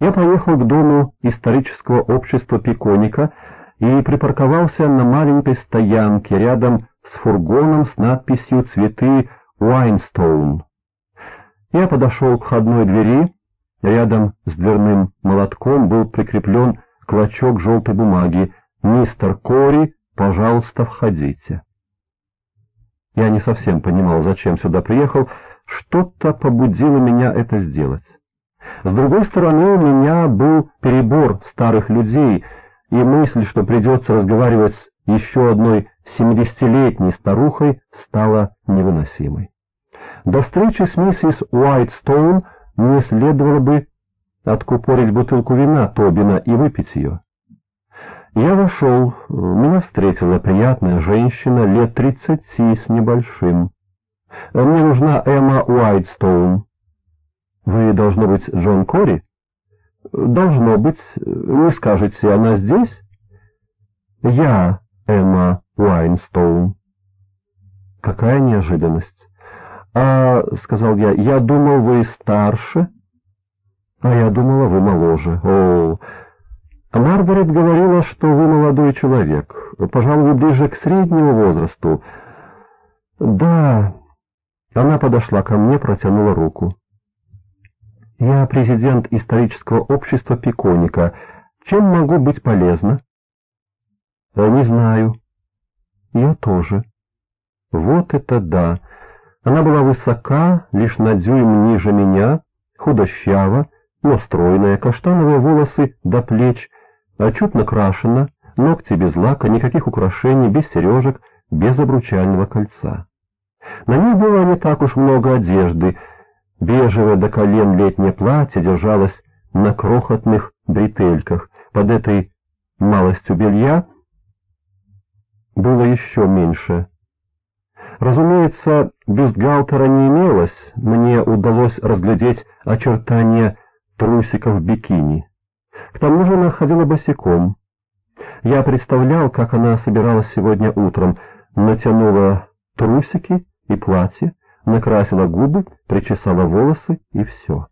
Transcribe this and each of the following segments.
Я поехал к дому исторического общества Пиконика и припарковался на маленькой стоянке рядом с фургоном с надписью «Цветы Уайнстоун». Я подошел к входной двери, рядом с дверным молотком был прикреплен клочок желтой бумаги «Мистер Кори, пожалуйста, входите». Я не совсем понимал, зачем сюда приехал, что-то побудило меня это сделать. С другой стороны, у меня был перебор старых людей, и мысль, что придется разговаривать с еще одной семидесятилетней старухой, стала невыносимой. До встречи с миссис Уайтстоун мне следовало бы откупорить бутылку вина Тобина и выпить ее. Я вошел, меня встретила приятная женщина лет тридцати с небольшим. Мне нужна Эмма Уайтстоун. Вы, должно быть, Джон Кори? Должно быть. Не скажете, она здесь? Я Эмма Уайнстоун. Какая неожиданность. А, сказал я, я думал, вы старше. А я думала, вы моложе. О, Маргарет говорила, что вы молодой человек. Пожалуй, ближе к среднему возрасту. Да. Она подошла ко мне, протянула руку. Я президент исторического общества Пиконика. Чем могу быть полезна? Э, не знаю. Я тоже. Вот это да. Она была высока, лишь на дюйм ниже меня, худощава, но стройная, каштановые волосы до плеч, чуть накрашена, ногти без лака, никаких украшений, без сережек, без обручального кольца. На ней было не так уж много одежды, Бежевое до колен летнее платье держалось на крохотных бретельках. Под этой малостью белья было еще меньше. Разумеется, бюстгальтера не имелось, мне удалось разглядеть очертания трусиков бикини. К тому же она ходила босиком. Я представлял, как она собиралась сегодня утром, натянула трусики и платье, накрасила губы, причесала волосы и все.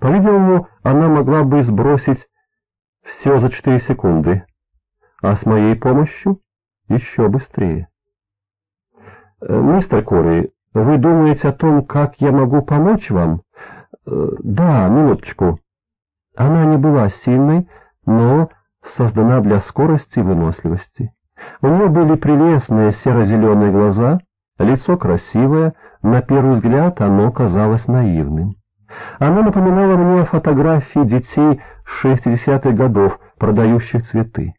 По-видимому, она могла бы сбросить все за четыре секунды, а с моей помощью еще быстрее. Э, «Мистер Кори, вы думаете о том, как я могу помочь вам?» э, «Да, минуточку». Она не была сильной, но создана для скорости и выносливости. У нее были прелестные серо-зеленые глаза, лицо красивое, на первый взгляд оно казалось наивным. Оно напоминало мне фотографии детей 60-х годов, продающих цветы.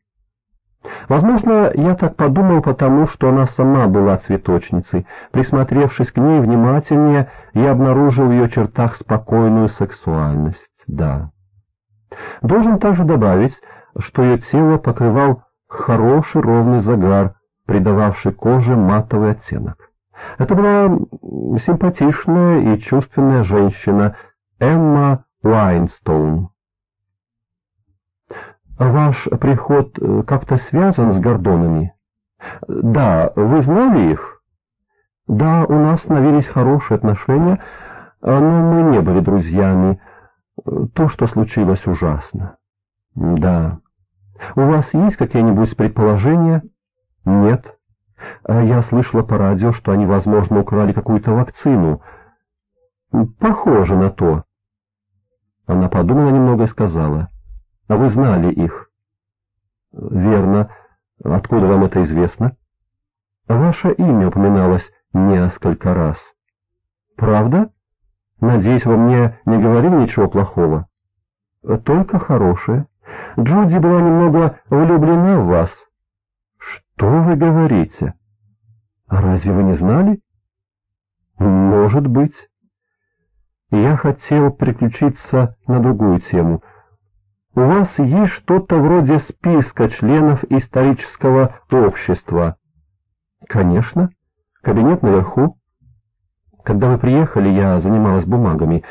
Возможно, я так подумал потому, что она сама была цветочницей. Присмотревшись к ней внимательнее, я обнаружил в ее чертах спокойную сексуальность. Да. Должен также добавить, что ее тело покрывал хороший ровный загар, придававший коже матовый оттенок. Это была симпатичная и чувственная женщина Эмма Уайнстоун. «Ваш приход э, как-то связан с Гордонами?» «Да, вы знали их?» «Да, у нас становились хорошие отношения, но мы не были друзьями. То, что случилось, ужасно». «Да. У вас есть какие-нибудь предположения?» «Нет». А я слышала по радио, что они, возможно, украли какую-то вакцину. Похоже на то. Она подумала немного и сказала. А вы знали их? Верно. Откуда вам это известно? Ваше имя упоминалось несколько раз. Правда? Надеюсь, вы мне не говорили ничего плохого? Только хорошее. Джуди была немного влюблена в вас. Что вы говорите? А разве вы не знали? Может быть. Я хотел переключиться на другую тему. У вас есть что-то вроде списка членов исторического общества? Конечно. Кабинет наверху. Когда вы приехали, я занималась бумагами.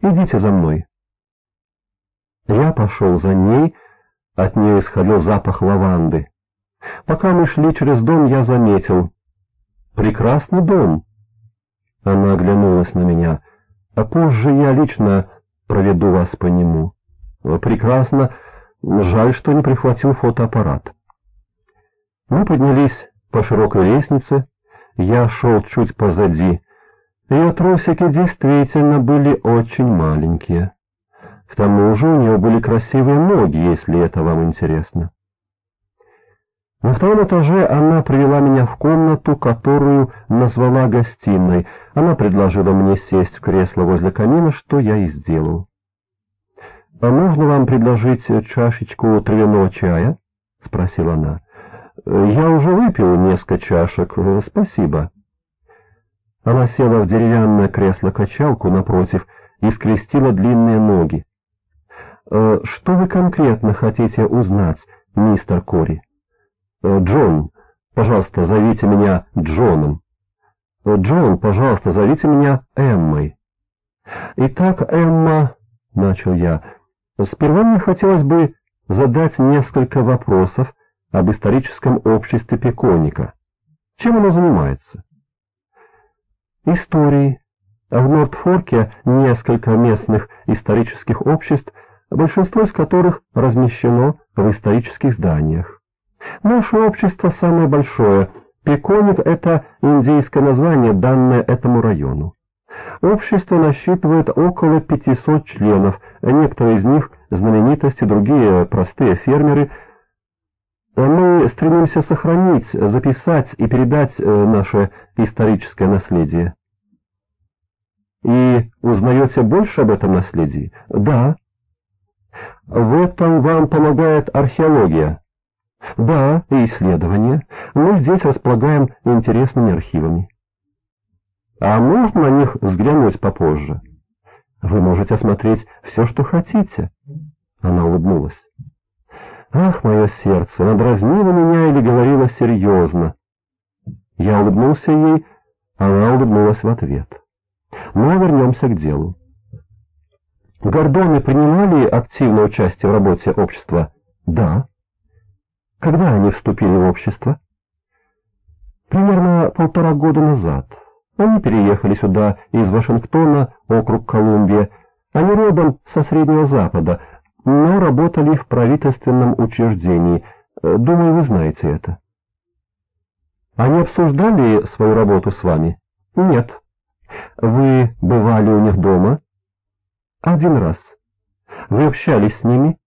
Идите за мной. Я пошел за ней, от нее исходил запах лаванды. Пока мы шли через дом, я заметил. «Прекрасный дом!» Она оглянулась на меня. «А позже я лично проведу вас по нему». Прекрасно. Жаль, что не прихватил фотоаппарат. Мы поднялись по широкой лестнице. Я шел чуть позади. Ее трусики действительно были очень маленькие. К тому же у нее были красивые ноги, если это вам интересно. На втором этаже она привела меня в комнату, которую назвала гостиной. Она предложила мне сесть в кресло возле камина, что я и сделал. «А можно вам предложить чашечку травяного чая?» — спросила она. «Я уже выпил несколько чашек. Спасибо». Она села в деревянное кресло-качалку напротив и скрестила длинные ноги. «Э, «Что вы конкретно хотите узнать, мистер Кори?» Э, «Джон, пожалуйста, зовите меня Джоном». Э, «Джон, пожалуйста, зовите меня Эммой». «Итак, Эмма...» — начал я. «Сперва мне хотелось бы задать несколько вопросов об историческом обществе Пеконика. Чем оно занимается?» «Историей. В Нортфорке несколько местных исторических обществ, большинство из которых размещено в исторических зданиях. Наше общество самое большое. Пеконик – это индейское название, данное этому району. Общество насчитывает около 500 членов, некоторые из них знаменитости, другие простые фермеры. Мы стремимся сохранить, записать и передать э, наше историческое наследие. И узнаете больше об этом наследии? Да. В этом вам помогает археология. Да, и исследования. Мы здесь располагаем интересными архивами. А можно на них взглянуть попозже? Вы можете осмотреть все, что хотите. Она улыбнулась. Ах, мое сердце, она дразнила меня или говорила серьезно. Я улыбнулся ей, она улыбнулась в ответ. Но вернемся к делу. Гордоны принимали активное участие в работе общества? Да. Когда они вступили в общество? Примерно полтора года назад. Они переехали сюда из Вашингтона, округ Колумбия. Они родом со Среднего Запада, но работали в правительственном учреждении. Думаю, вы знаете это. Они обсуждали свою работу с вами? Нет. Вы бывали у них дома? Один раз. Вы общались с ними?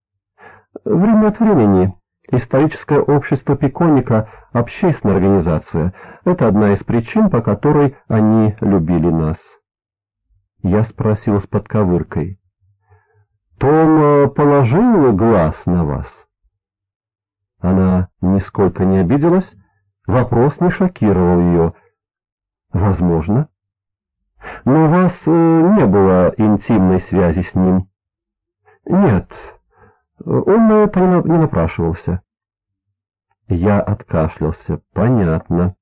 Время от времени. Историческое общество Пиконика – общественная организация. Это одна из причин, по которой они любили нас. Я спросил с подковыркой. Том э, положил глаз на вас? Она нисколько не обиделась, вопрос не шокировал ее. Возможно. Но у вас э, не было интимной связи с ним? Нет, он на это не напрашивался. Я откашлялся. Понятно.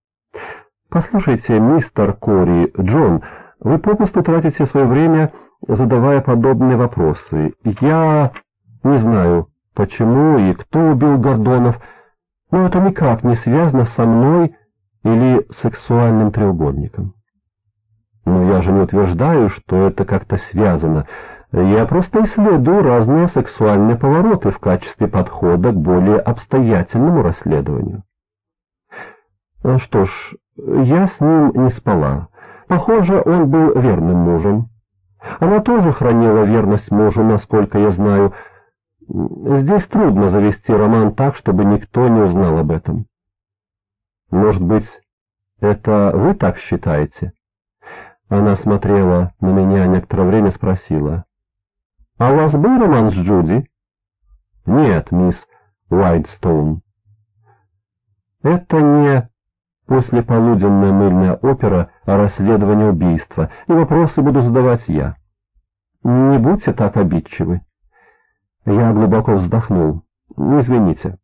Послушайте, мистер Кори, Джон, вы попусту тратите свое время, задавая подобные вопросы. Я не знаю, почему и кто убил Гордонов, но это никак не связано со мной или сексуальным треугольником. Но я же не утверждаю, что это как-то связано. Я просто исследую разные сексуальные повороты в качестве подхода к более обстоятельному расследованию. А что ж, я с ним не спала. Похоже, он был верным мужем. Она тоже хранила верность мужу, насколько я знаю. Здесь трудно завести роман так, чтобы никто не узнал об этом. Может быть, это вы так считаете? Она смотрела на меня некоторое время, спросила. А у вас был роман с Джуди? Нет, мисс Уайтстоун. Это не послеполуденная мыльная опера о расследовании убийства, и вопросы буду задавать я. Не будьте так обидчивы. Я глубоко вздохнул. Извините.